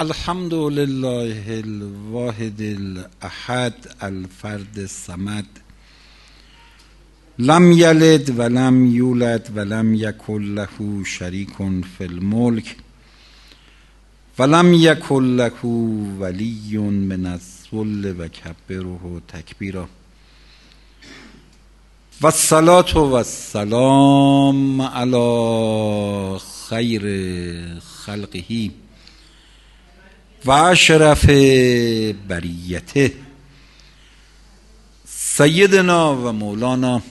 الحمد لله الواحد الاحد الفرد الصمد لم یلد ولم یولد ولم یکن له شریک فی الملک ولم یکن له ولی من الذل و کبره تکبیرا و الصلاة و السلام علی خیر خلقه و اشرف بریته سیدنا و مولانا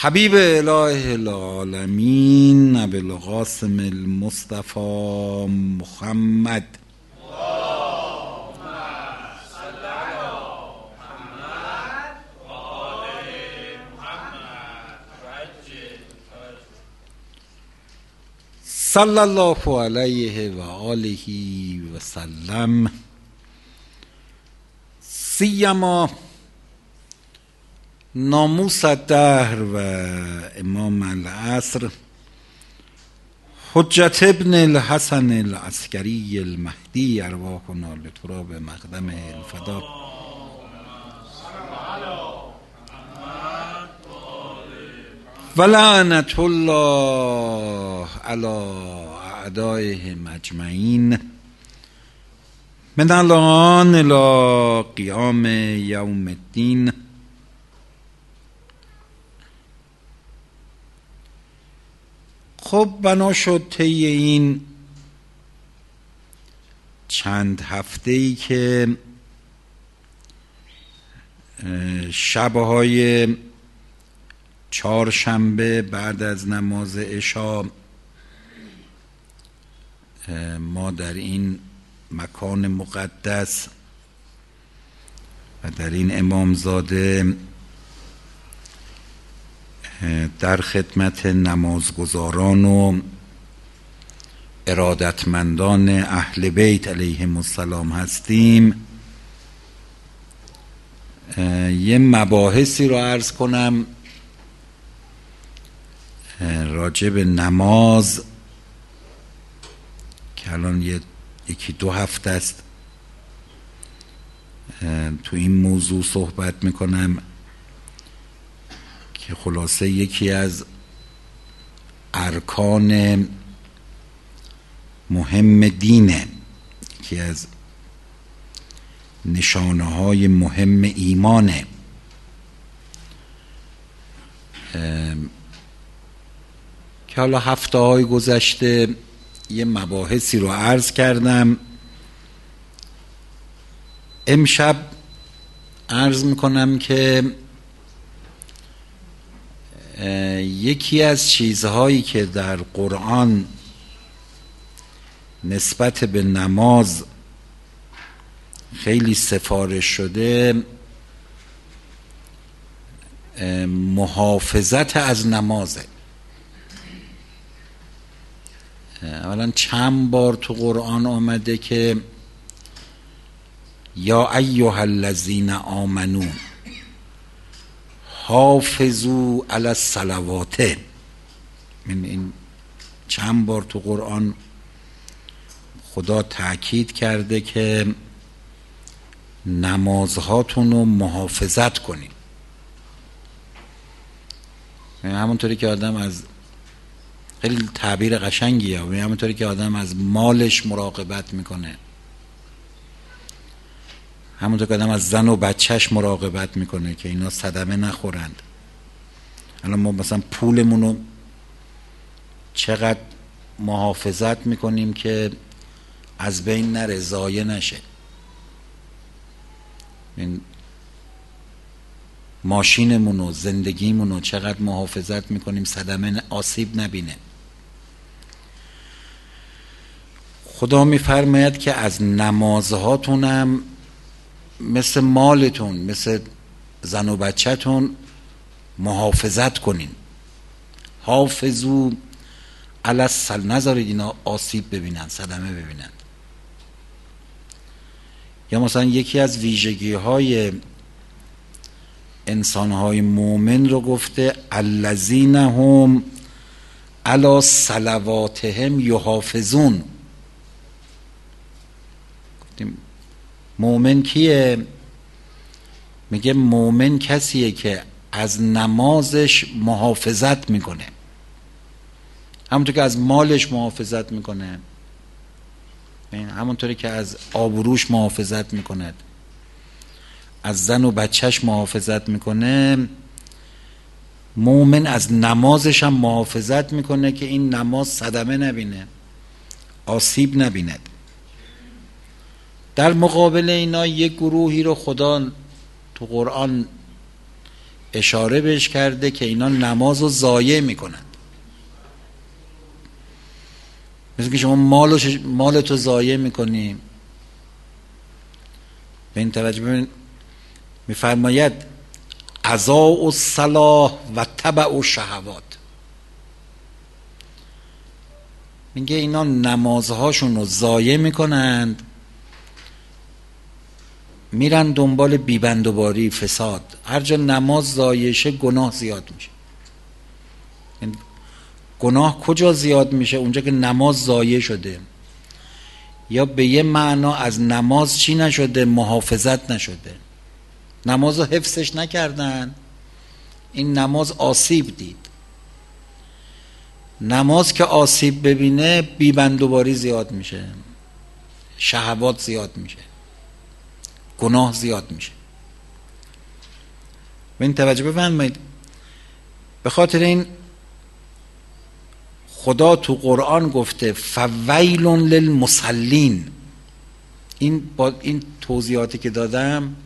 حبیب اله العالمین ابو القاسم المصطفى محمد. صلی الله علیه و آله و سلم. سیما ناموس الدهر و امام العصر حجت ابن الحسن العسکری المهدی ارواحنا لتراب مقدم الفدا. ولعنت الله على اعدائهم اجمعین من الان الى قیام یوم الدین. خب بنا شد طی این چند هفته ای که شبهای چهارشنبه بعد از نماز عشا ما در این مکان مقدس و در این امامزاده در خدمت نمازگزاران و ارادتمندان اهل بیت علیهم السلام هستیم. یه مباحثی رو عرض کنم. راجع به نماز که الان یکی دو هفته است تو این موضوع صحبت می‌کنم که خلاصه یکی از ارکان مهم دینه یکی از نشانه های مهم ایمانه. که حالا هفته های گذشته یه مباحثی رو عرض کردم. امشب عرض می‌کنم که یکی از چیزهایی که در قرآن نسبت به نماز خیلی سفارش شده محافظت از نمازه. اولا چند بار تو قرآن آمده که یا ایها الذین آمنو حافظو علی الصلوات. من این چند بار تو قرآن خدا تاکید کرده که نمازهاتون رو محافظت کنید همونطوری که آدم از خیلی تعبیر قشنگیه. همونطوری که آدم از مالش مراقبت می‌کنه. همونطور که آدم از زن و بچهش مراقبت می‌کنه که اینا صدمه نخورند. الان ما مثلا پولمون رو چقدر محافظت می‌کنیم که از بین نره زایه نشه. این ماشینمون و زندگیمون رو چقدر محافظت می‌کنیم صدمه آسیب نبینه. خدا میفرماید که از نمازهاتونم مثل مالتون مثل زن و بچهتون محافظت کنین. حافظو سل نذارید اینا آسیب ببینن صدمه ببینن. یا مثلا یکی از ویژگی های انسان های مؤمن رو گفته الذین هم علی صلواتهم یحافظون. مؤمن کیه؟ میگه مؤمن کسیه که از نمازش محافظت می‌کنه. همونطور که از مالش محافظت می‌کنه. همونطوری که از آبروش محافظت می‌کند. از زن و بچهش محافظت می‌کنه. مؤمن از نمازش هم محافظت می‌کنه که این نماز صدمه نبینه آسیب نبیند. در مقابل اینا یک گروهی رو خدا تو قرآن اشاره بهش کرده که اینا نماز رو ضایع می‌کنن مثل که شما مال مالتو ضایع می‌کنی. به این توجه ببین میفرماید قضا و صلاح و تبع و شهوات میگه اینا نمازهاشون رو ضایع می‌کنند. میرن دنبال بیبندوباری فساد. هر جا نماز ضایعشه گناه زیاد میشه. گناه کجا زیاد میشه؟ اونجا که نماز ضایع شده. یا به یه معنا از نماز چی نشده؟ محافظت نشده. نماز رو حفظش نکردن. این نماز آسیب دید. نماز که آسیب ببینه بیبندوباری زیاد میشه. شهوات زیاد میشه. گناه زیاد میشه. به این توجه بفرمایید. به خاطر این خدا تو قرآن گفته فویل للمصلین این با این توضیحاتی که دادم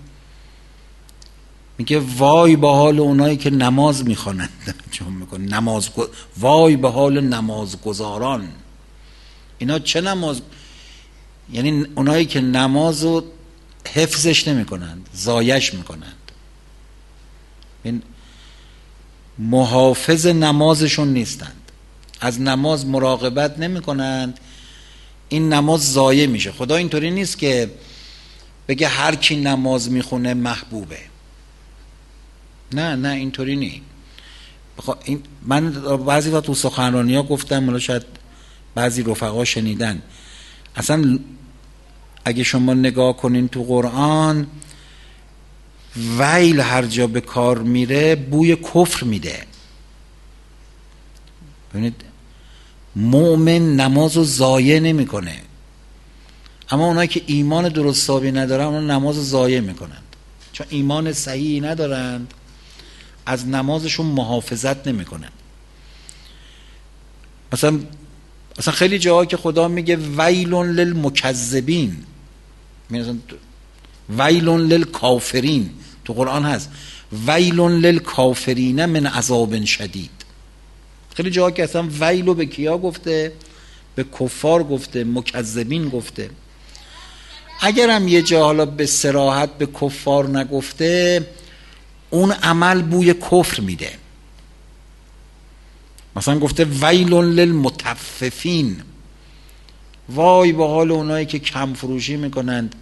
میگه وای به حال اونایی که نماز می‌خوانند. چون میکن نماز وای به حال نمازگزاران. اینا چه نماز؟ یعنی اونایی که نماز رو حفظش نمی‌کنند زایش می‌کنند. این محافظ نمازشون نیستند. از نماز مراقبت نمی کنند این نماز ضایع میشه. خدا اینطوری نیست که بگه هر کی نماز می‌خونه محبوبه. نه نه اینطوری نیست این من بعضی وقت تو سخنرانی ها گفتم حالا شاید بعضی رفقا شنیدن. اصلا اگه شما نگاه کنین تو قرآن ویل هر جا به کار میره بوی کفر میده. ببینید مؤمن نماز رو ضایع نمی‌کنه. اما اونایی که ایمان درستابی ندارن اون نماز رو ضایع می‌کنند. چون ایمان صحیحی ندارند از نمازشون محافظت نمی‌کنن مثلا مثلا خیلی جاها که خدا میگه ویلون للمکذبین. ویلون للکافرین. تو قرآن هست. ویلون للکافرین من عذاب شدید. خیلی جاها که اصلا ویلو به کیا گفته؟ به کفار گفته مکذبین گفته. اگرم یه جا حالا به سراحت به کفار نگفته اون عمل بوی کفر میده. مثلا گفته ویلون للمتففین. وای به حال اونایی که کم فروشی می‌کنند.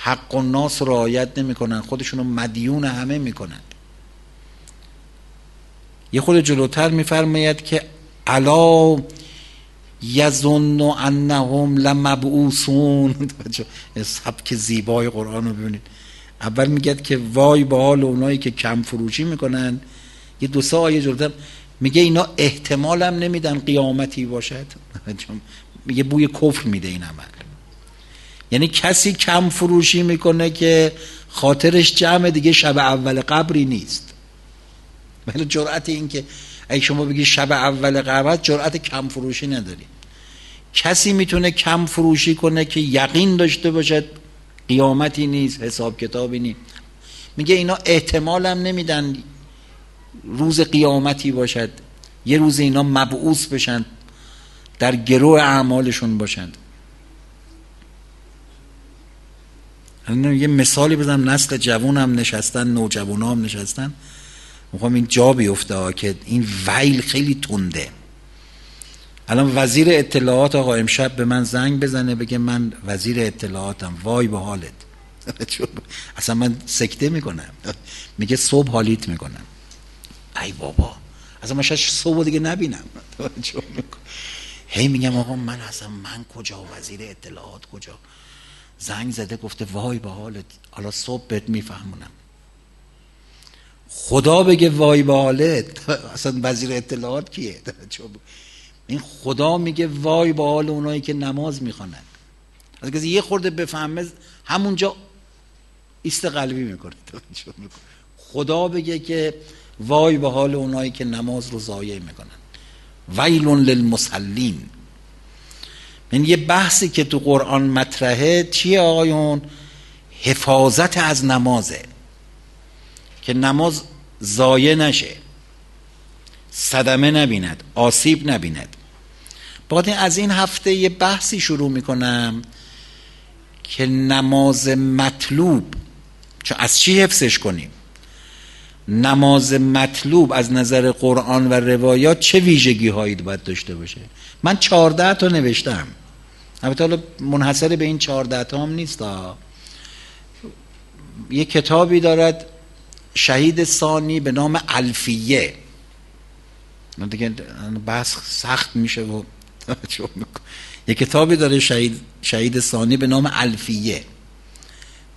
حق و ناس رعایت نمی‌کنن خودشونو مدیون همه می‌کنند. یه خود جلوتر میفرماید که علا یظن انهم لمبعوثون. سبک زیبای قرآن رو ببینید. اول میگه که وای به حال اونایی که کم فروشی می‌کنن یه دو سه آیه جلوتر میگه اینا احتمال هم نمیدن قیامتی باشد. میگه بوی کفر میده این عمل. یعنی کسی کم فروشی می‌کنه که خاطرش جمع دیگه شب اول قبری نیست. ولی جرأت این که اگه شما بگی شب اول قبر جرأت کم فروشی نداری. کسی می‌تونه کم فروشی کنه که یقین داشته باشد قیامتی نیست حساب کتابی نیست. میگه اینا احتمال هم نمیدن روز قیامتی باشد یه روز اینا مبعوث بشن. در گروه اعمالشون باشند. یه مثالی بزنم نسل جوون هم نشستن نوجوان هم نشستن. می‌خوام این جا بیفته که این ویل خیلی تنده. الان وزیر اطلاعات آقا امشب به من زنگ بزنه بگه من وزیر اطلاعاتم. وای به حالت. اصلا من سکته می‌کنم. میگه صبح حالیت می‌کنم. ای بابا. اصلا من شاید صبح دیگه نبینم. هی میگم آقا من اصلا من کجا؟ وزیر اطلاعات کجا؟ زنگ زده گفته وای به حالت. حالا صبح بهت میفهمونم. خدا بگه وای به حالت. اصلا وزیر اطلاعات کیه؟ این خدا میگه وای به حال اونایی که نماز می‌خوانند از کسی یه خورده بفهمه همونجا ایست قلبی می‌کنه. خدا بگه که وای به حال اونایی که نماز رو ضایع می‌کنن. ویلون للمسلین من یه بحثی که تو قرآن مطرحه چیه آقایون؟ حفاظت از نمازه. که نماز ضایع نشه. صدمه نبیند آسیب نبیند. بعد از این هفته یه بحثی شروع می‌کنم که نماز مطلوب چون از چی حفظش کنیم؟ نماز مطلوب از نظر قرآن و روایات چه ویژگی هایی باید داشته باشه؟ من چارده تا نوشتم. البته حالا منحصر به این چارده تا هم نیست یه کتابی دارد شهید ثانی به نام الفیه. دیگه بحث سخت میشه و یه کتابی داره شهید, شهید ثانی به نام الفیه.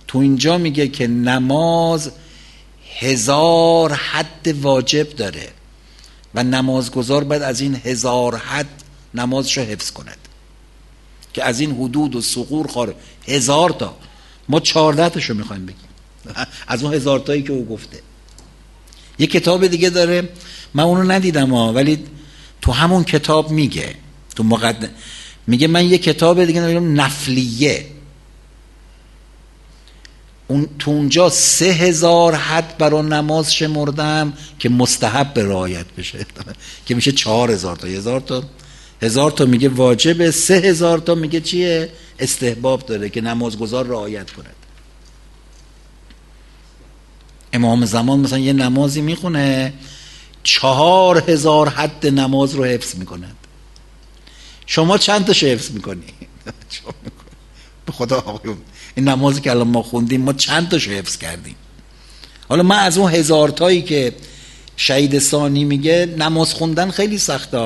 تو اینجا میگه که نماز هزار حد واجب داره و نمازگذار باید از این هزار حد نمازش رو حفظ کند. که از این حدود و سقور خاره هزار تا. ما چارده تاشو می‌خوایم بگیم. از اون هزار تایی که او گفته. یه کتاب دیگه داره. من اونو ندیدم ها ولی تو همون کتاب میگه. تو مقدم میگه من یه کتاب دیگه نفلیه. اون تو اونجا سه هزار حد برای نماز شمردم که مستحب به رعایت بشه. که میشه چهار هزار تا. هزار تا هزار تا میگه واجبه سه هزار تا میگه چیه؟ استحباب داره که نمازگذار رعایت کند. امام زمان مثلا یه نمازی می‌خونه چهار هزار حد نماز رو حفظ می‌کند. شما چند تا حفظ می‌کنی؟ به خدا این نمازی که الان ما خوندیم ما چند تا حفظ کردیم؟ حالا من از اون هزار تایی که شهید ثانی میگه نماز خوندن خیلی سخته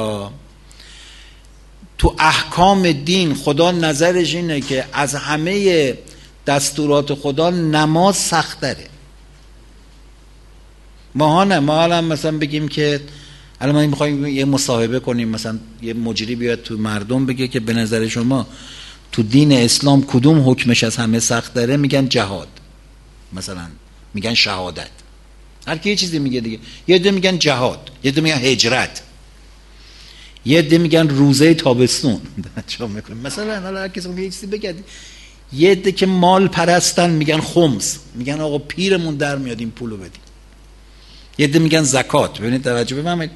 تو احکام دین خدا نظرش اینه که از همه دستورات خدا نماز سخت داره ما نه ما الان مثلا بگیم که الان ما می‌خوایم یه مصاحبه کنیم مثلا یه مجری بیاد تو مردم بگه که به نظر شما تو دین اسلام کدوم حکمش از همه سخت داره؟ میگن جهاد. مثلا میگن شهادت. هر کی یه چیزی میگه دیگه. یه عده میگن جهاد. یه عده میگن هجرت. یه عده میگن روزه تابستون. مثلا حالا هر کسی یه چیزی بگه. یه عده که مال پرستن میگن خمس. میگن آقا پیرمون در میاد این پولو بدیم یه عده میگن زکات. ببینید توجه بفرمایید.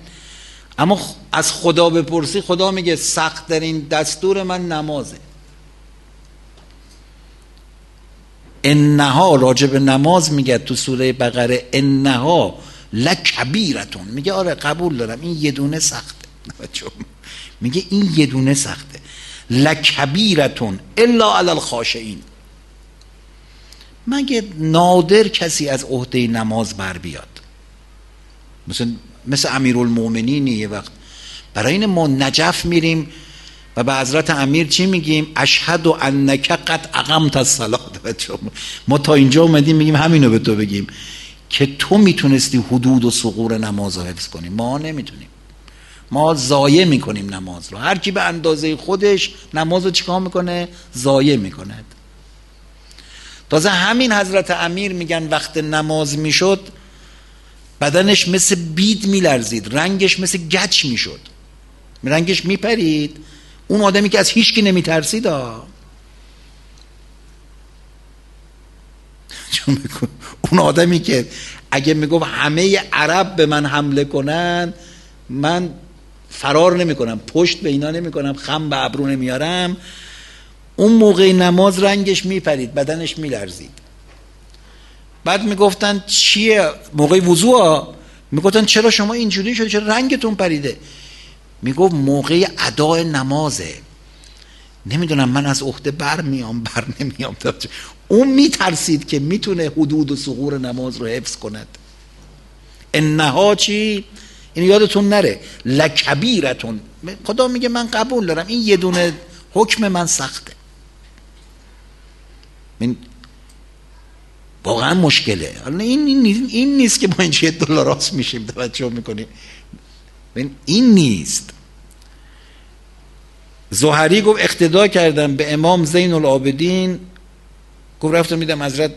اما از خدا بپرسی خدا میگه سخت در این دستور من نمازه. انها راجب نماز میگه تو سوره بقره انها لکبیرتون. میگه آره قبول دارم این یه دونه سخته. میگه این یه دونه سخته. لکبیرتون الا علی الخاشعین. مگه نادر کسی از عهده نماز بر بیاد؟ مثل مثل امیرالمومنین یه وقت. برای این ما نجف میریم و به حضرت امیر چی میگیم؟ اشهد و انک قد اقمت الصلاه ما. تا اینجا اومدیم میگیم همینو به تو بگیم که تو می‌تونستی حدود و سقور نماز رو حفظ کنیم ما نمی‌تونیم. ما ضایع می‌کنیم نماز رو. هر کی به اندازه خودش نماز رو چیکار می‌کنه؟ ضایع می‌کند تازه همین حضرت امیر میگن وقت نماز می‌شد بدنش مثل بید میلرزید رنگش مثل گچ می‌شد. رنگش میپرید. اون آدمی که از هیچکی نمیترسید اون آدمی که اگه می‌گفت همه عرب به من حمله کنن من فرار نمی‌کنم پشت به اینا نمی‌کنم خم به ابرو نمیارم. اون موقع نماز رنگش میپرید بدنش میلرزید. بعد می‌گفتن چیه؟ موقع وضوع؟ می‌گفتن چرا شما اینجوری شده؟ چرا رنگتون پریده؟ می‌گفت موقع ادای نمازه. نمی‌دونم من از عهده بر میام بر نمیام. اون میترسید که می‌تونه حدود و سقور نماز رو حفظ کند. انها چی؟ این یادتون نره. لکبیرتون. خدا میگه من قبول دارم. این یه دونه حکم من سخته. این واقعا مشکله. این, این, این نیست که ما اینجا یه دلار راست میشیم. توجه می‌کنیم این نیست. زهری گفت اقتدا کردم به امام زین العابدین گفت رفتم میدم حضرت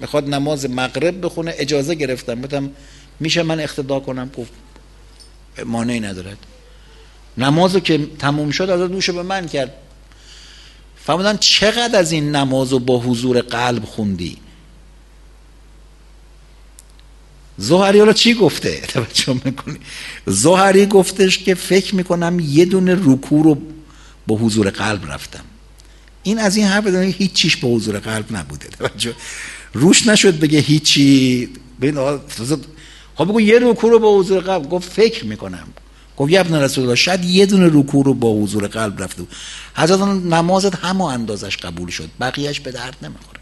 می‌خواد نماز مغرب بخونه اجازه گرفتم. گفتم میشه من اقتدا کنم؟ گفت مانعی ندارد. نمازو که تموم شد از دوش به من کرد. فهمیدن چقدر از این نمازو با حضور قلب خوندی؟ زهری حالا چی گفته؟ توجه می‌کنی. زهری گفتش که فکر می‌کنم یه دونه رکوع رو با حضور قلب رفتم. این از این حرف هیچ هیچیش با حضور قلب نبوده. توجه. روش نشد بگه هیچی. ببین خب بگو یه رکوع رو با حضور قلب. گفت فکر می‌کنم. گفت ابن رسول الله شاید یه دونه رکوع رو با حضور قلب رفته حضرت نمازت همه اندازش قبول شد. بقیهش به درد نمی‌خوره.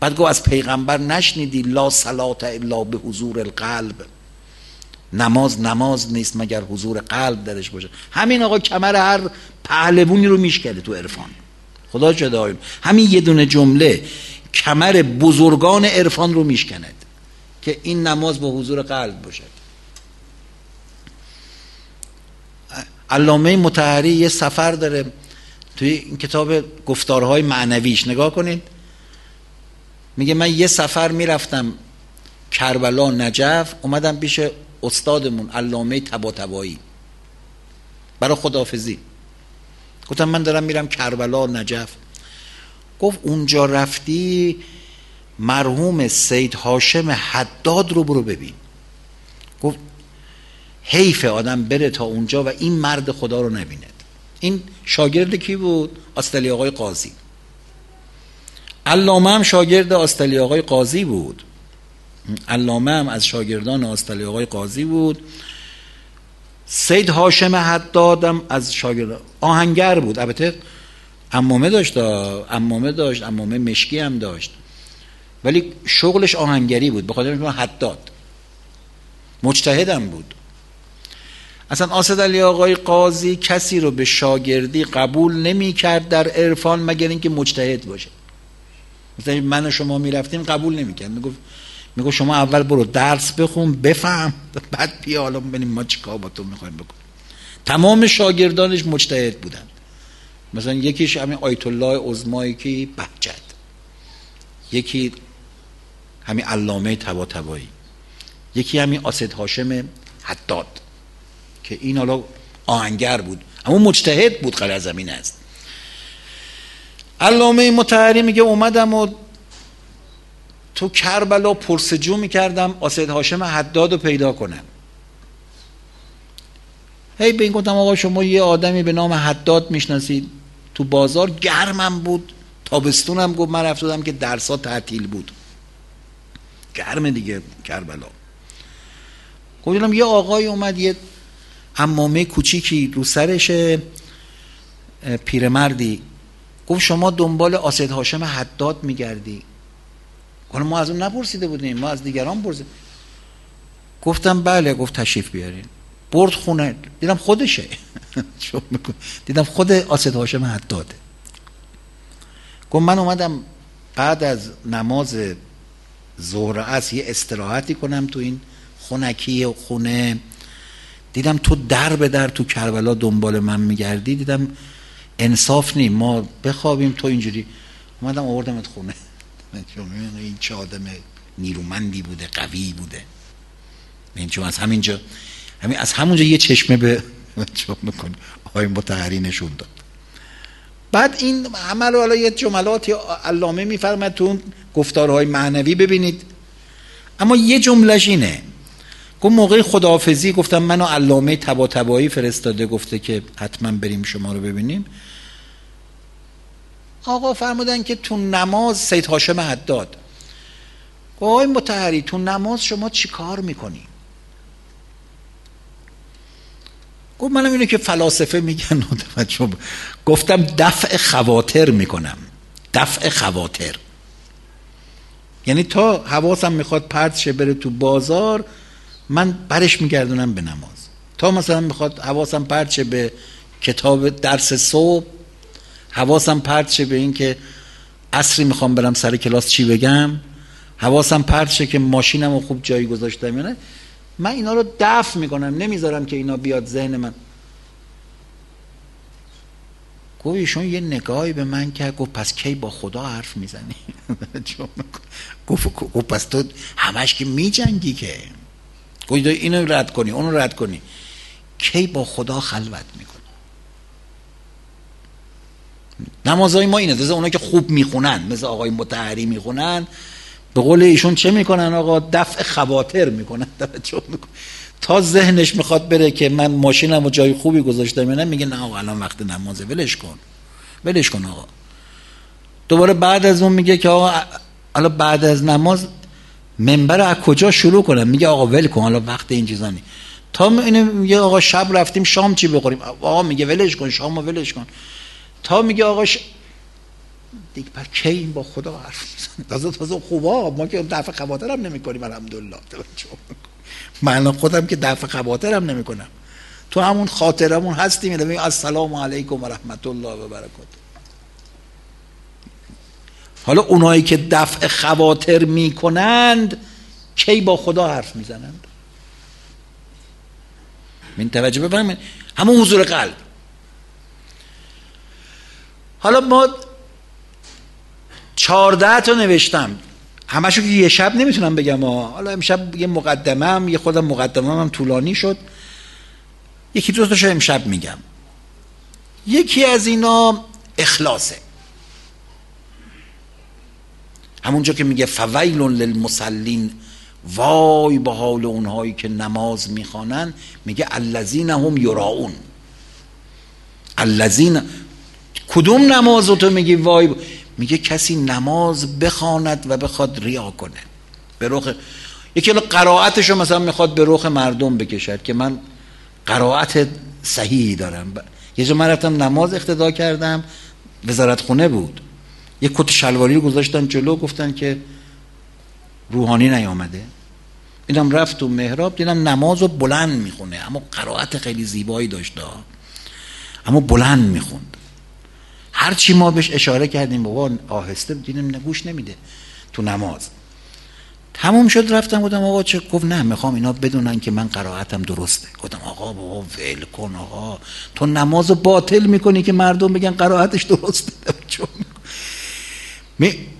بعد گفت از پیغمبر نشنیدی لا صلات الا به حضور القلب. نماز نماز نیست مگر حضور قلب درش باشه. همین آقا کمر هر پهلوونی رو میشکله تو عرفان. خدا چه دایم همین یه دونه جمله کمر بزرگان عرفان رو میشکند که این نماز با حضور قلب باشد. علامه متحری یه سفر داره توی این کتاب گفتارهای معنویش. نگاه کنید. میگه من یه سفر می‌رفتم کربلا نجف اومدم پیش استادمون علامه تبا تبایی برای خدافزی گفتم من دارم میرم کربلا نجف. گفت اونجا رفتی مرحوم سید هاشم حداد رو برو ببین. گفت حیف آدم بره تا اونجا و این مرد خدا رو نبیند. این شاگرد کی بود؟ آستلی آقای قاضی. علامه هم شاگرد آستلی آقای قاضی بود. علامه هم از شاگردان آستلی آقای قاضی بود. سید هاشم حدادم از شاگرد آهنگر بود. البته امامه داشت امامه داشت امامه مشکی هم داشت. ولی شغلش آهنگری بود به خاطر حداد. مجتهدم بود. اصلا آسد علی آقای قاضی کسی رو به شاگردی قبول نمی کرد در عرفان مگر اینکه مجتهد باشه. مثلا من و شما می‌رفتیم قبول نمی کرد می‌گفت میگو شما اول برو درس بخون بفهم. بعد بیا حالا ببینیم ما چیکار با تو می‌خوایم بکنیم. تمام شاگردانش مجتهد بودن. مثلا یکیش همین آیت الله عظمایی که بهجت. یکی همین علامه تبا تبایی یکی همین آسد هاشم حداد که این حالا آهنگر بود. اما مجتهد بود قرار زمین است. علامه متحری میگه اومدم و تو کربلا پرسجو می‌کردم آسد هاشم حداد رو پیدا کنم. هی به این گفتم آقا شما یه آدمی به نام حداد می‌شناسید. تو بازار گرمم بود. تابستونم گفت من رفتم که درسا تعطیل بود. گرم دیگه کربلا. گفتم یه آقای اومد یه امامه کوچیکی رو سرش پیرمردی. گفت شما دنبال آسد هاشم حداد میگردی. گفتم ما از اون نپرسیده بودیم ما از دیگران پرسید گفتم بله گفت تشریف بیارین. برد خونه دیدم خودشه. دیدم خود آسد هاشم حداده. گفت من اومدم بعد از نماز ظهر از یه استراحتی کنم تو این خونکی خونه. دیدم تو در به در تو کربلا دنبال من میگردی. دیدم انصاف نیم. ما بخوابیم تو اینجوری. اومدم آوردمت خونه. این چه آدم نیرومندی بوده قوی بوده. این چون از همینجا همین از همونجا یه چشمه به چون می‌کنی آقای متحری نشون داد. بعد این عمل حالا یه جملاتی علامه میفرمد تو گفتارهای معنوی ببینید. اما یه جملش اینه. گفت موقع خداحافظی گفتم منو علامه تبا تبایی فرستاده گفته که حتما بریم شما رو ببینیم. آقا فرمودن که تو نماز سید هاشم حداد. آقای متحری تو نماز شما چی کار می‌کنی؟ گفت منم اینو که فلاسفه میگن گفتم دفع خواتر می‌کنم. دفع خواتر. یعنی تا حواسم می‌خواد پرت شه بره تو بازار من برش میگردونم به نماز. تا مثلا می‌خواد حواسم پرت شه به کتاب درس صبح حواسم پرت شه به این که اصری می‌خوام برم سر کلاس چی بگم؟ حواسم پرت شه که ماشینم رو خوب جایی گذاشتم نه؟ من اینا رو دفع می‌کنم نمی‌ذارم که اینا بیاد ذهن من. گفت ایشون یه نگاهی به من کرد گفت پس کی با خدا حرف می‌زنی؟ گفت پس تو همش که میجنگی که. گفت اینو رد کنی اونو رد کنی. کی با خدا خلوت می‌کنی؟ نمازهای ما اینه اونا که خوب می‌خونن مثل آقای متحری می‌خونن. به قول ایشون چه می‌کنن آقا؟ دفع خواطر می‌کنن تا ذهنش می‌خواد بره که من ماشینم و جای خوبی گذاشتم نه میگه نه آقا الان وقت نمازه ولش کن. ولش کن آقا. دوباره بعد از اون میگه که آقا حالا بعد از نماز منبر از کجا شروع کنم؟ میگه آقا ول کن حالا وقت این چیزا تا اینه میگه آقا شب رفتیم شام چی بخوریم؟ آقا میگه ولش کن شامو ولش کن. تا میگه آقا ش... دیگه پر کی این با خدا حرف می‌زنه؟ تازه تازه خوبا ما که دفع خواطرم نمی کنیم الحمدلله. من خودم که دفع خواطرم نمی کنم تو همون خاطرمون هستیم میگه السلام علیکم و رحمت الله و برکاته. حالا اونایی که دفع خواطر می‌کنند کی با خدا حرف می‌زنند؟ من توجه بفرمایید. همون حضور قلب. حالا ما چارده تا نوشتم. همشو که یه شب نمی‌تونم بگم حالا امشب یه مقدمه هم یه خودم مقدمه هم طولانی شد. یکی دو تاشو امشب میگم. یکی از اینا اخلاصه. همونجا که میگه فویل للمسلین وای به حال اونهایی که نماز می‌خوانن میگه الذین هم یراون الذین کدوم نماز تو میگی وای میگه کسی نماز بخواند و بخواد ریا کنه. به رخ یکی قرائتش رو مثلا می‌خواد به رخ مردم بکشد که من قرائت صحیحی دارم. یه جا من رفتم نماز اقتدا کردم وزارت خونه بود. یه کت شلواری رو گذاشتن جلو گفتن که روحانی نیامده. اینم رفت تو محراب دیدم نماز رو بلند می‌خونه اما قرائت خیلی زیبایی داشته اما بلند می‌خوند. هرچی ما بهش اشاره کردیم بابا آهسته دیدیم نگوش نمیده تو نماز. تموم شد رفتم گفتم آقا چه گفت نه می‌خوام اینا بدونن که من قرائتم درسته. گفتم آقا بابا ول کن آقا. تو نماز باطل می‌کنی که مردم بگن قرائتش درسته.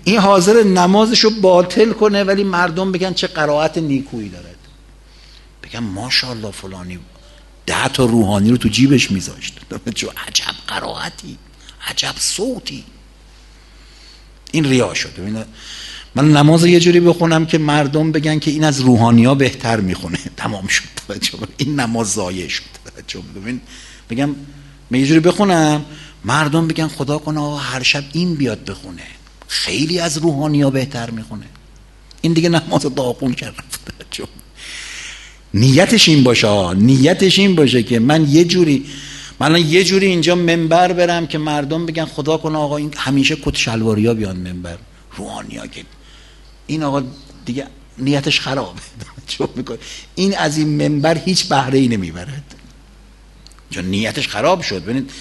این حاضر نمازش رو باطل کنه ولی مردم بگن چه قرائت نیکویی دارد بگن ماشاءالله فلانی ده تا روحانی رو تو جیبش میذاشت. چه عجب قرائتی. عجب صوتی. این ریا شد من نماز یه جوری بخونم که مردم بگن که این از روحانی ها بهتر می‌خونه. تمام شد. این نماز زایه شد. ببین. بگم. من یه جوری بخونم. مردم بگن خدا کنه هر شب این بیاد بخونه. خیلی از روحانی ها بهتر می‌خونه. این دیگه نماز داغون کرد نیتش این باشه نیتش این باشه که من یه جوری من یه جوری اینجا منبر برم که مردم بگن خدا کنه آقا این همیشه کت شلواری ها بیان منبر. روحانی ها که این آقا دیگه نیتش خرابه. این از این منبر هیچ بهره ای نمی‌برد. چون نیتش خراب شد. ببینید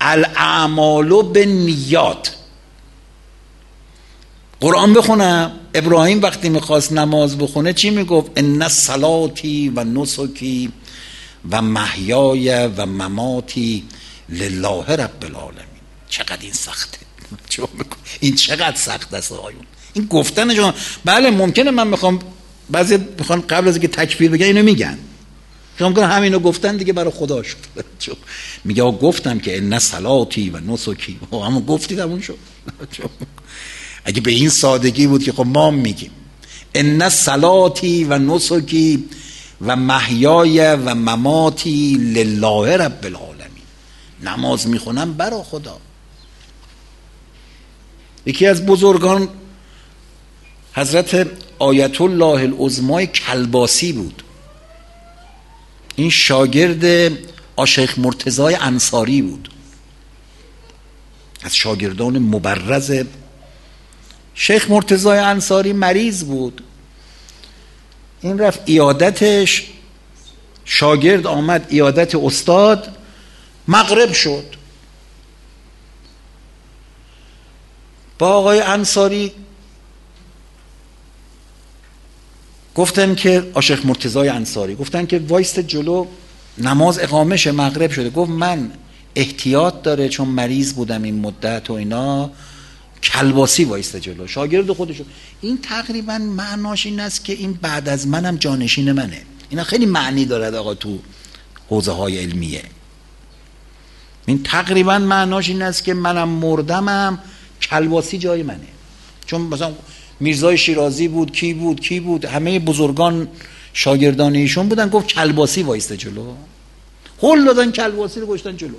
الاعمال به نیات قرآن بخونم ابراهیم وقتی می‌خواست نماز بخونه چی می‌گفت؟ ان صلاتی و نسکی و محیای و مماتی لله رب العالمین. چقدر این سخته. این چقدر سخت است آیون این گفتن شما. بله ممکنه من می‌خوام بعضی می‌خوان قبل از اینکه تکفیر بگن اینو میگن. شما کنم همینو گفتن دیگه برای خدا شد. میگه گفتم که ان صلاتی و نسکی. همون گفتید همون شد. اگه به این سادگی بود که خب ما میگیم. ان صلاتی و نسکی و محیای و مماتی لله رب العالمین. نماز می‌خونم برا خدا. یکی از بزرگان حضرت آیت الله العظمای کلباسی بود. این شاگرد آشیخ مرتضای انصاری بود. از شاگردان مبرز. شیخ مرتضای انصاری مریض بود. این رفت ایادتش شاگرد آمد ایادت استاد مغرب شد. با آقای انصاری گفتن که آشخ مرتضای انصاری گفتن که وایست جلو نماز اقامش مغرب شده. گفت من احتیاط داره چون مریض بودم این مدت و اینا. کلباسی وایسته جلو. شاگرد خودشو. این تقریبا معناش این است که این بعد از منم جانشین منه. اینا خیلی معنی دارد آقا تو حوزه های علمیه. این تقریبا معناش این است که منم مردمم کلباسی جای منه. چون مثلا میرزای شیرازی بود کی بود کی بود همه بزرگان شاگردان ایشون بودن گفت کلباسی وایسته جلو. هل دادن کلباسی رو گشتن جلو.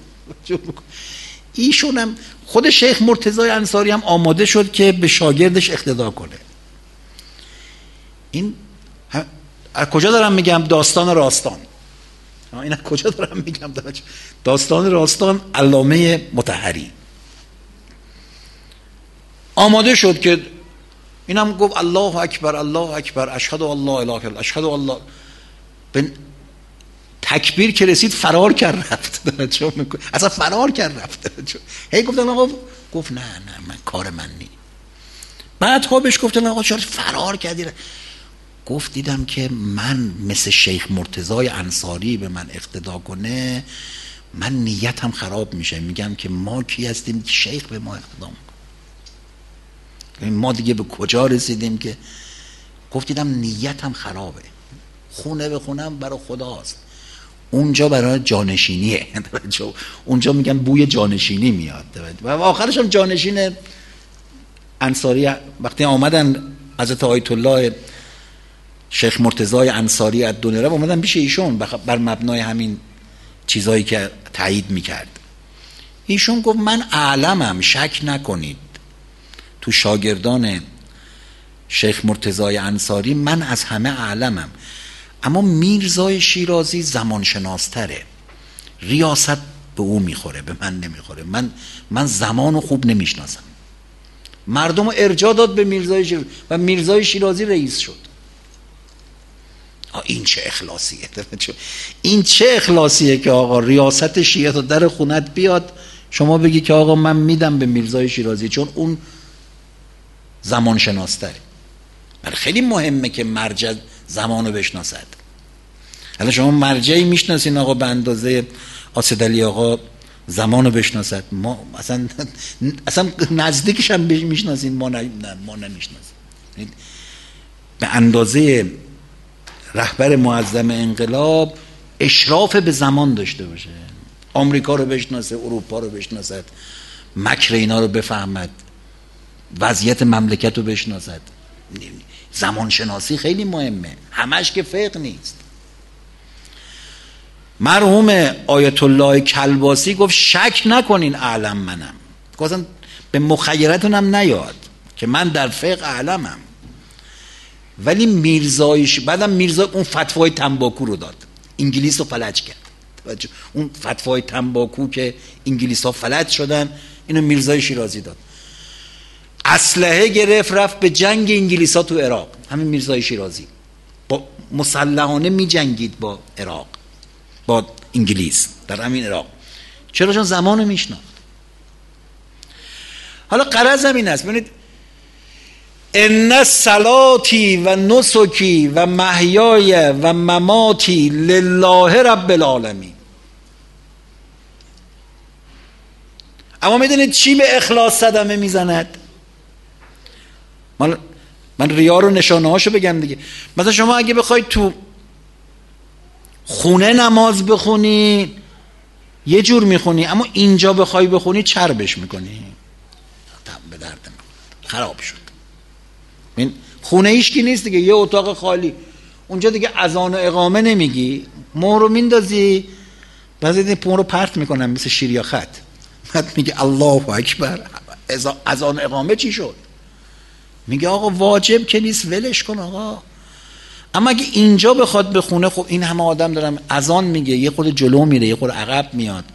ایشون هم خود شیخ مرتضای انصاری هم آماده شد که به شاگردش اقتدا کنه. این از کجا دارم میگم داستان راستان؟ این از کجا دارم میگم؟ داستان راستان علامه متحری آماده شد که اینم گفت الله اکبر الله اکبر اشهد الله اله الا اشهد الله تکبیر که رسید فرار کرد رفت. اصلا فرار کرد رفت. هی گفتن آقا گفت نه نه من کار من نی بعد بهش گفتن آقا چرا فرار کردی؟ گفت دیدم که من مثل شیخ مرتضای انصاری به من اقتدا کنه من نیتم خراب میشه. میگم که ما کی هستیم؟ که شیخ به ما اقتدا ما دیگه به کجا رسیدیم که؟ گفت دیدم نیتم خرابه. خونه به خونم برای خداست. اونجا برای جانشینیه. اونجا میگن بوی جانشینی میاد. و آخرش هم جانشین انصاری وقتی آمدن حضرت آیت الله شیخ مرتضای انصاری از دنیا رو آمدن پیش ایشون بر مبنای همین چیزایی که تایید می‌کرد. ایشون گفت من اعلمم شک نکنید. تو شاگردان شیخ مرتضای انصاری من از همه اعلمم. اما میرزای شیرازی زمان شناستره ریاست به او می‌خوره به من نمی‌خوره. من من زمان خوب نمی‌شناسم. مردم ارجا داد به میرزای شیرازی و میرزای شیرازی رئیس شد. این چه اخلاصیه. این چه اخلاصیه که آقا ریاست شیعه تا در خونت بیاد شما بگی که آقا من میدم به میرزای شیرازی چون اون زمان شناستره خیلی مهمه که مرجع زمان رو بشناسد. حالا شما مرجعی می‌شناسین آقا به اندازه آسدلی آقا زمان رو بشناسد. ما اصلا اصلا نزدیکش هم می‌شناسین ما, نه ما نمی‌شناسیم. یعنی به اندازه رهبر معظم انقلاب اشراف به زمان داشته باشه. آمریکا رو بشناسه اروپا رو بشناسد مکر اینا رو بفهمد وضعیت مملکت رو بشناسد. زمان شناسی خیلی مهمه. همش که فقه نیست. مرحوم آیت الله کلباسی گفت شک نکنین اعلم منم. گفتن به مخیرتونم نیاد که من در فقه اعلمم. ولی میرزایش بعدم میرزا اون فتوای تنباکو رو داد. انگلیس رو فلج کرد. اون فتوای تنباکو که انگلیس ها فلج شدن اینو میرزای شیرازی داد. اسلحه گرفت رفت به جنگ انگلیس ها تو عراق. همین میرزای شیرازی. با مسلحانه می جنگید با عراق با انگلیس در همین عراق. چرا؟ چون زمان میشناخت. حالا قرض این است. ببینید ان صلاتی و نسکی و محیای و مماتی لله رب العالمین. اما می‌دونید چی به اخلاص صدمه می‌زند؟ من من ریا رو نشانه هاشو بگم دیگه. مثلا شما اگه بخواید تو خونه نماز بخونی یه جور می‌خونی اما اینجا بخوای بخونی چربش می‌کنی. به درد خراب شد. این خونه ایش کی نیست دیگه؟ یه اتاق خالی. اونجا دیگه اذان و اقامه نمیگی. مهر رو میندازی. بعضی دیگه رو پرت می‌کنن مثل شیریا خط. بعد میگه الله اکبر. اذان اقامه چی شد؟ میگه آقا واجب که نیست ولش کن آقا. اما اگه اینجا بخواد بخونه خب این همه آدم دارم اذان میگه یه خود جلو میره یه خود عقب میاد.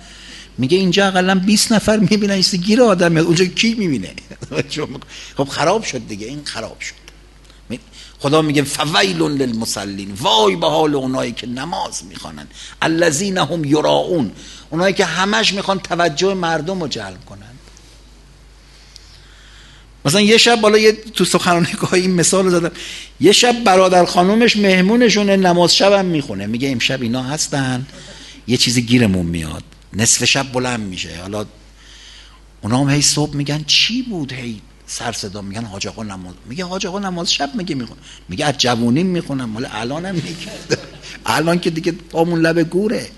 میگه اینجا اقلا 20 نفر می‌بینن این گیر آدم میاد. اونجا کی می‌بینه؟ خب خراب شد دیگه این خراب شد. خدا میگه فویل للمصلین. وای به حال اونایی که نماز می‌خوانن. الذین هم یراؤون. اونایی که همش می‌خوان توجه مردم رو جلب کنن. مثلا یه شب بالا یه تو سخنرانی این مثال رو زدم یه شب برادر خانومش مهمونشونه نماز شبم می‌خونه. میگه امشب اینا هستن یه چیزی گیرمون میاد. نصف شب بلند میشه. حالا اونا هم هی صبح میگن چی بود هی سر صدا؟ میگن حاج آقا نماز میگه حاج آقا نماز شب میگه می‌خونه. میگه از جوونیم می‌خونم. مال الانم میگه. الان که دیگه پامون لب گوره.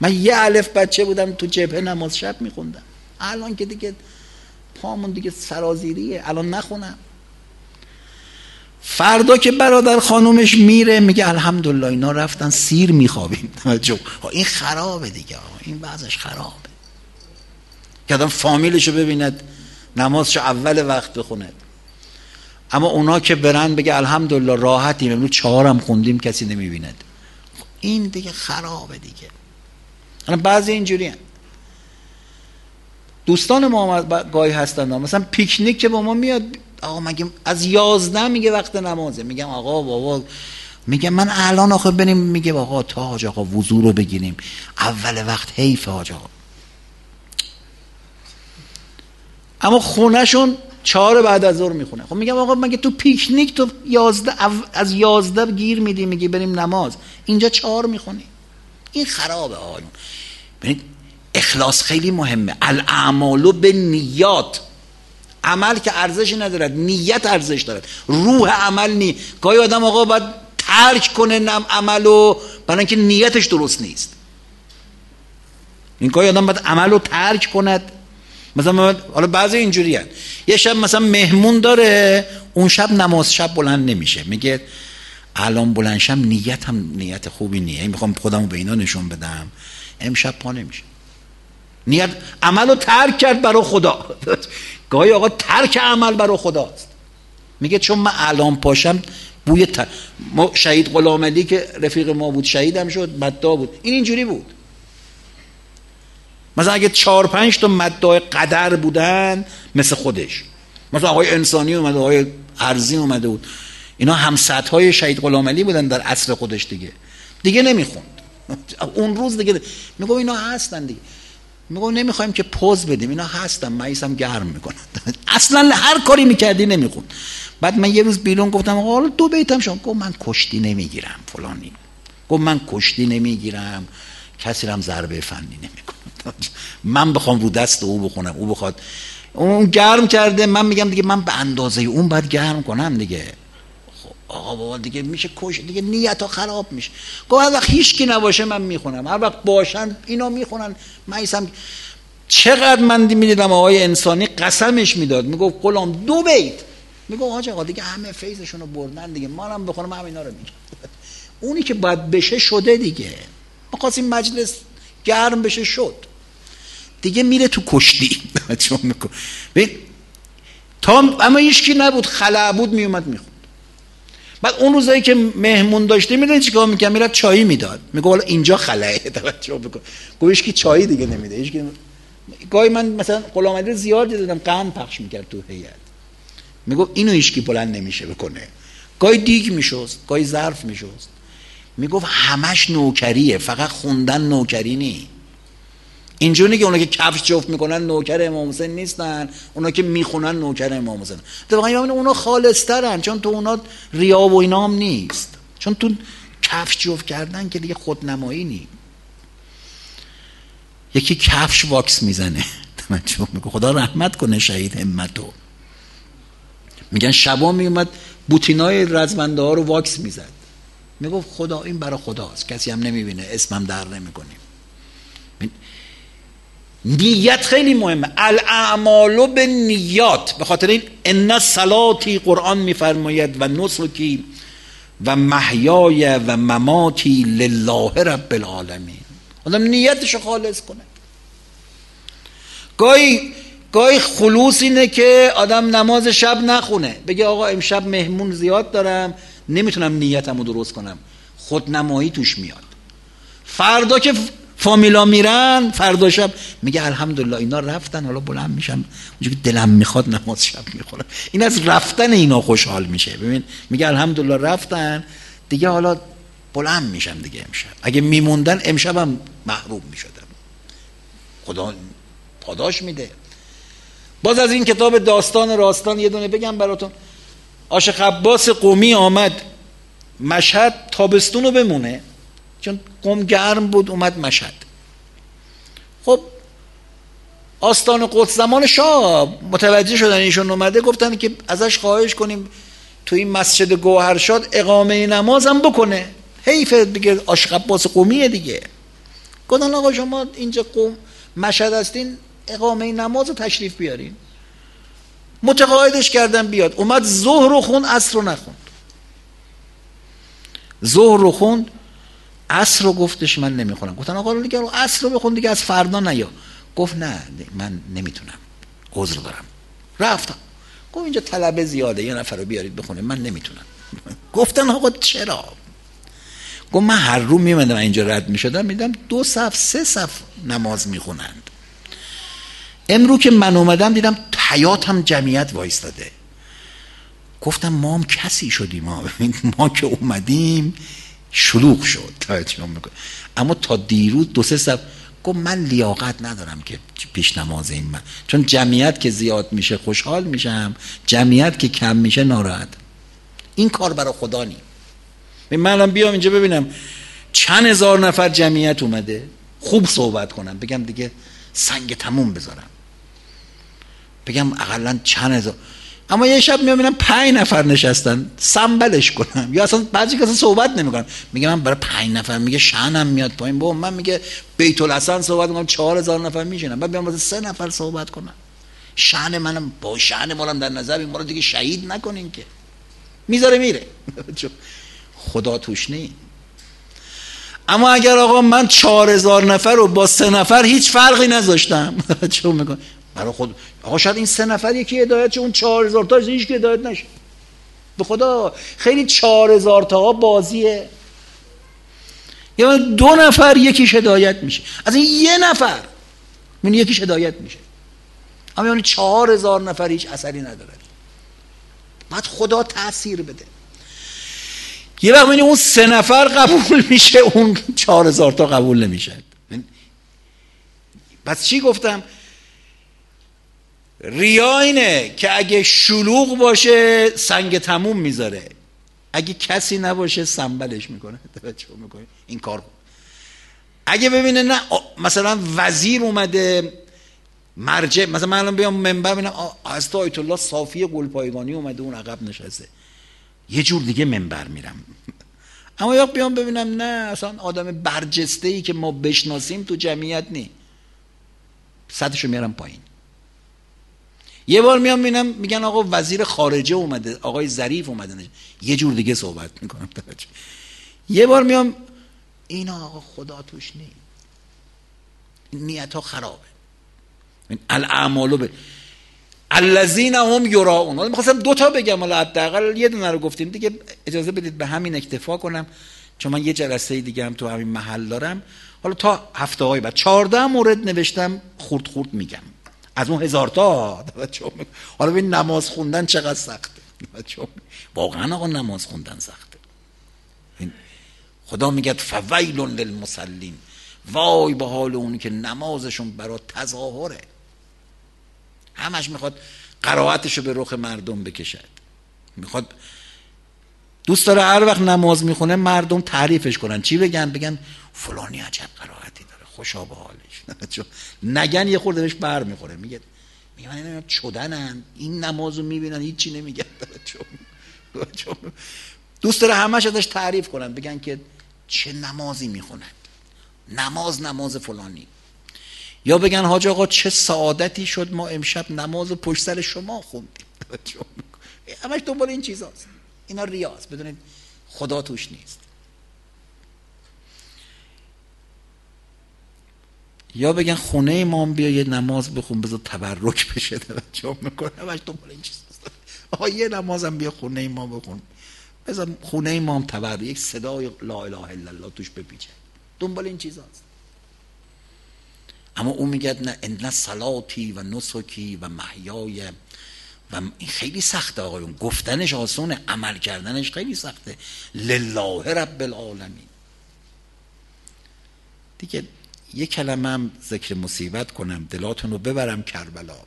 من یه الف بچه بودم تو جبهه نماز شب میخوندم. الان که دیگه پامون دیگه سرازیریه. الان نخونم. فردا که برادر خانومش میره میگه الحمدلله اینا رفتن سیر میخوابیم این خرابه دیگه. این بعضش خرابه. که آدم فامیلشو ببیند نمازشو اول وقت بخونه. اما اونا که برن بگه الحمدلله راحتیم. امروز چهارم خوندیم کسی نمی‌بیند. این دیگه خرابه دیگه. الان بعضی اینجوری دوستان ما گاهی هستن. مثلا پیکنیک که با ما میاد آقا مگه از یازده میگه وقت نمازه. میگم آقا بابا میگه من الان آخه بریم میگه آقا تا حاج آقا وضو رو بگیریم. اول وقت حیف حاج آقا. اما خونهشون چهار بعد از ظهر می‌خونه. خب میگم آقا مگه تو پیکنیک تو یازده از یازده گیر میدی؟ میگی بریم نماز. اینجا چهار می‌خونی. این خرابه آقایون. اخلاص خیلی مهمه. الاعمالو به نیات. عمل که ارزشی ندارد نیت ارزش دارد. روح عمل نی گاهی آدم آقا باید ترک کنه نم عملو برای اینکه نیتش درست نیست. این گاهی آدم باید عمل رو ترک کند. مثلا حالا بعضی اینجوری یه شب مثلا مهمون داره اون شب نماز شب بلند نمیشه. میگه الان بلندشم نیت هم نیت خوبی نیه می‌خوام خودمو به اینا نشون بدم. امشب پا نمیشه. نیت عمل رو ترک کرد برای خدا. گاهی آقا ترک عمل برای خداست. میگه چون من الان پاشم بوی تر... ما شهید غلام که رفیق ما بود شهیدم شد مدا بود. این اینجوری بود. مثلا اگه چهار پنج تا مدای قدر بودن مثل خودش. مثلا آقای انسانی اومده آقای ارزی اومده بود. اینا هم های شهید غلام بودن در اصل خودش دیگه. دیگه نمی‌خوند. اون روز دیگه میگو اینا هستن دیگه. میگو نمی‌خوایم که پوز بدیم. اینا هستن مایسم گرم می‌کنن. اصلا هر کاری می‌کردی نمی‌خوند. بعد من یه روز بیرون گفتم حالا دو بیتم شما. گفت من کشتی نمی‌گیرم فلانی گفت من کشتی نمی‌گیرم. کسی هم ضربه فنی نمی‌کنم. من بخوام رو دست او بخونم او بخواد. اون گرم کرده من میگم دیگه من به اندازه اون باید گرم کنم دیگه. آقا بابا دیگه میشه کش دیگه نیت ها خراب میشه. گفت هر وقت هیچکی نباشه من می‌خونم. هر وقت باشن اینا می‌خونن. من ایسم چقدر من می‌دیدم آقای انسانی قسمش می‌داد. می‌گفت غلام دو بیت. می‌گفت آقا آقا دیگه همه فیضشون رو بردن دیگه. منم بخونم هم اینا رو میگم. اونی که باید بشه شده دیگه. ما این مجلس گرم بشه شد. دیگه میره تو کشتی. چون تا اما هیچکی نبود خلع بود میومد میخون. بعد اون روزایی که مهمون داشته می‌دونی چیکار می‌کنه می‌رفت چایی می‌داد. میگه حالا اینجا خلاه توجه بکن. گوش کی چایی دیگه نمیده. هیچ گاهی من مثلا غلام علی زیاد دیدم قند پخش می‌کرد تو هیئت. میگه اینو هیچکی بلند نمیشه بکنه. گاهی دیگ میشست گاهی ظرف میشست. می‌گفت همش نوکریه فقط خوندن نوکری نی اینجوری که اونا که کفش جفت می‌کنن نوکر امام حسین نیستن. اونا که می‌خونن نوکر امام حسین. واقعا اونا خالصترن چون تو اونا ریا و اینام نیست. چون تو کفش جفت کردن که دیگه خودنمایی نی. یکی کفش واکس می‌زنه. میگه خدا رحمت کنه شهید همتو. میگن شبا میومد بوتینای رزمنده ها رو واکس می‌زد. می‌گفت خدا این برای خداست. کسی هم نمی‌بینه اسمم در نمی‌کنیم نیت خیلی مهمه. الاعمالو به نیات. به خاطر این ان صلاتی قرآن میفرماید و نسکی و محیای و مماتی لله رب العالمین. آدم نیتش خالص کنه. گاهی گاهی خلوص اینه که آدم نماز شب نخونه. بگه آقا امشب مهمون زیاد دارم نمی‌تونم نیتم رو درست کنم. خودنمایی توش میاد. فردا که فامیلا میرن فردا شب میگه الحمدلله اینا رفتن حالا بلند میشم اونجا که دلم می‌خواد نماز شب می‌خورم. این از رفتن اینا خوشحال میشه. ببین میگه الحمدلله رفتن دیگه حالا بلند میشم دیگه امشب. اگه میموندن امشبم محروم می‌شدم. خدا پاداش میده. باز از این کتاب داستان راستان یه دونه بگم براتون. آشق عباس قومی آمد مشهد تابستون رو بمونه. چون قوم گرم بود اومد مشهد. خب آستان قدس زمان شاه متوجه شدن ایشون اومده گفتن که ازش خواهش کنیم تو این مسجد گوهرشاد اقامه نمازم بکنه. حیف دیگه عاشق عباس قومیه دیگه. گفتن آقا شما اینجا قوم مشهد هستین اقامه نماز رو تشریف بیارین. متقاعدش کردن بیاد. اومد ظهر رو خون عصر رو نخوند. ظهر رو خوند عصر رو گفتش من نمی‌خونم. گفتن آقا دیگه عصر رو بخون دیگه از فردا نیا. گفت نه من نمی‌تونم. عذر دارم. رفتم. گفت اینجا طلبه زیاده یه نفر رو بیارید بخونه. من نمی‌تونم. گفتن آقا چرا؟ گفت من هر رو میمدم اینجا رد می‌شدم میدم دو صف سه صف نماز می‌خونند. امرو که من اومدم دیدم هم جمعیت وایستاده. گفتم ما هم کسی شدیم ما ما که اومدیم شلوغ شد. اما تا دیروز دو سه صف گفت من لیاقت ندارم که پیش نماز این من. چون جمعیت که زیاد میشه خوشحال میشم جمعیت که کم میشه ناراحت. این کار برای خدا نیم منم بیام اینجا ببینم چند هزار نفر جمعیت اومده خوب صحبت کنم. بگم دیگه سنگ تموم بذارم. بگم اقلا چند هزار اما یه شب می‌بینم پنج نفر نشستن. سنبلش کنم. یا اصلا بعضی کسی صحبت نمی‌کنم میگه من برای پنج نفر میگه شنم میاد پایین. با من میگه بیت الحسن صحبت کنم چهار هزار نفر میشینم بعد بیام واسه سه نفر صحبت کنم. شن منم با شن مالم در نظر این دیگه شهید نکنین که. می‌ذاره میره. خدا توش نی اما اگر آقا من چهار هزار نفر رو با سه نفر هیچ فرقی نذاشتم. چون میکن برای خود آقا شاید این سه نفر یکی هدایت چه؟ اون چهار هزار تا هیچ که هدایت نشه. به خدا خیلی چهار هزار تا بازیه. یا دو نفر یکیش هدایت میشه. از این یه نفر من یکیش هدایت میشه. اما یعنی چهار هزار نفر هیچ اثری نداره. بعد خدا تاثیر بده. یه وقت اون سه نفر قبول میشه اون چهار هزار تا قبول نمیشه. پس چی گفتم؟ ریا اینه که اگه شلوغ باشه سنگ تموم می‌ذاره. اگه کسی نباشه سنبلش می‌کنه. توجه می‌کنه این کار اگه ببینه نه مثلا وزیر اومده مرجع مثلا من الان بیام منبر ببینم از آیت الله صافی قلپایگانی اومده اون عقب نشسته. یه جور دیگه منبر میرم. اما یا بیام ببینم نه اصلا آدم برجسته ای که ما بشناسیم تو جمعیت نی. سطحشو میارم پایین. یه بار میام ببینم میگن آقا وزیر خارجه اومده آقای ظریف اومده. یه جور دیگه صحبت می‌کنم یه بار میام اینا آقا خدا توش نی. نیت ها خرابه الاعمالو به الذین هم یراون حالا می‌خواستم دو تا بگم حالا حداقل یه دونه رو گفتیم. دیگه اجازه بدید به همین اکتفا کنم. چون من یه جلسه دیگه هم تو همین محل دارم. حالا تا هفته های بعد 14 مورد نوشتم خورد خورد میگم. از اون هزار تا. حالا ببین نماز خوندن چقدر سخته. واقعا آقا نماز خوندن سخته. خدا میگه فویل للمسلین وای به حال اونی که نمازشون برای تظاهره. همش می‌خواد قرائتشو به رخ مردم بکشد. می‌خواد دوست داره هر وقت نماز می‌خونه مردم تعریفش کنن. چی بگن؟ بگن فلانی عجب قرائتی داره. خوشا به حالش نگن یه خورده بهش بر می‌خوره. میگه میگن اینا چدنن. این نمازو می‌بینن هیچی نمیگن. دوست داره همش ازش تعریف کنن. بگن که چه نمازی می‌خونن. نماز نماز فلانی. یا بگن حاج آقا چه سعادتی شد ما امشب نماز پشت سر شما خوندیم. همش دنبال این چیزاست. اینا ریاست بدونید خدا توش نیست. یا بگن خونه امام بیا یه نماز بخون بذار تبرک بشه توجه می‌کنه. همش دنبال این چیزاست آقا یه نمازم بیا خونه امام بخون. بذار خونه امام تبرک یک صدای لا اله الا الله توش بپیچه. دنبال این چیزاست اما او میگه نه ان صلاتی و نسکی و محیای و این خیلی سخته آقایون گفتنش آسونه عمل کردنش خیلی سخته. لله رب العالمین. دیگه یه کلمه هم ذکر مصیبت کنم دلاتون رو ببرم کربلا.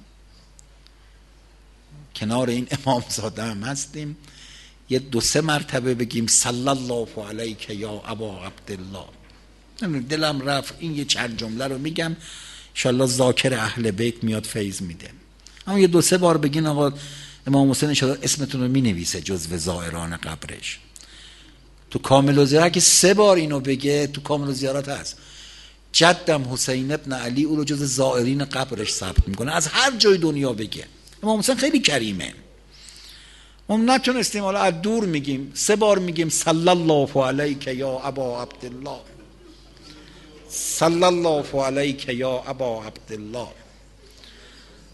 کنار این امام زاده هم هستیم. یه دو سه مرتبه بگیم صلی الله علیک یا ابا عبدالله. دلم رفت. این یه چند جمله رو میگم. انشالله ذاکر اهل بیت میاد فیض میده. اما یه دو سه بار بگین آقا امام حسین انشالله اسمتون رو می‌نویسه جزو زائران قبرش. تو کامل و زیارت که سه بار اینو بگه تو کامل و زیارت هست. جدم حسین ابن علی او رو جز زائرین قبرش ثبت می‌کنه. از هر جای دنیا بگه. امام حسین خیلی کریمه. ما نتونستیم حالا از دور میگیم. سه بار میگیم صلی الله علیک یا ابا عبدالله. صلی الله علیک یا ابا عبدالله.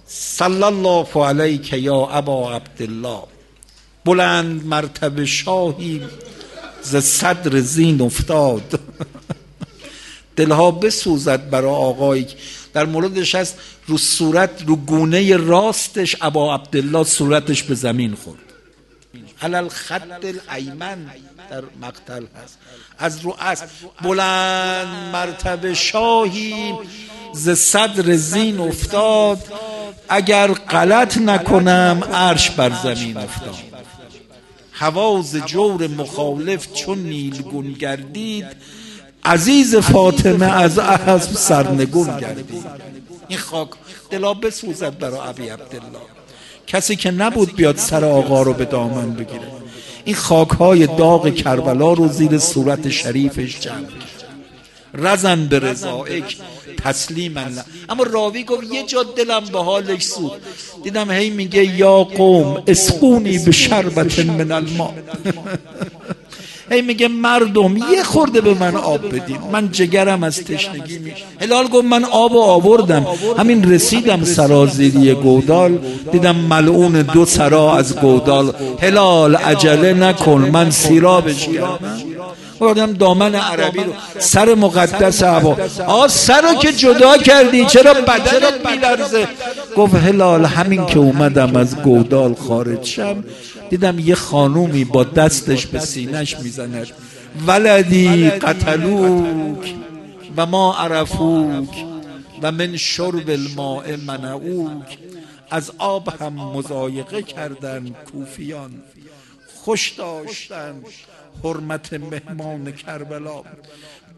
صلی الله علیک یا ابا عبدالله. بلند مرتبه شاهی ز صدر زین افتاد. دلها بسوزد برای آقایی در موردش هست رو صورت رو گونه راستش ابا عبدالله صورتش به زمین خورد. علال خط الایمن در مقتل هست. از رو از بلند مرتبه شاهی ز صدر زین افتاد. اگر غلط نکنم عرش بر زمین افتاد. حواز جور مخالف چون نیلگون گردید عزیز فاطمه از اسب سرنگون گردید. این خاک دلا بسوزد برای ابی عبدالله. کسی که نبود بیاد سر آقا رو به دامن بگیره. این خاک های داغ کربلا رو زیر صورت شریفش جمع رزن به رضائک تسلیم اما راوی گفت یه جا دلم به حالش سود دیدم هی میگه یا قوم اسخونی به شربت من الماء. هی میگه مردم یه خورده به من آب بدین. من جگرم از تشنگی میشه هلال گفت من آب آوردم. همین رسیدم سرازیری گودال. دیدم ملعون دو سرا از گودال. هلال عجله نکن من سیرابش کردم. بودم دامن عربی رو. سر مقدس عبا. آ سر رو که جدا کردی. چرا بدنت میلرزه گفت هلال همین که اومدم از گودال خارج شم. دیدم یه خانومی با دستش به سینش می‌زند. ولدی قتلوک و ما عرفوک و من شرب الماء منعوک. از آب هم مزایقه کردن کوفیان. خوش داشتن حرمت مهمان کربلا.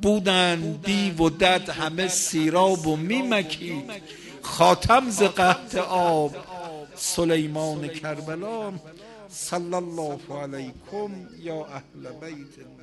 بودن دیو و دد همه سیراب و میمکید خاتم ز قحط آب سلیمان کربلا. صلى الله عليكم يا أهل بيت الله.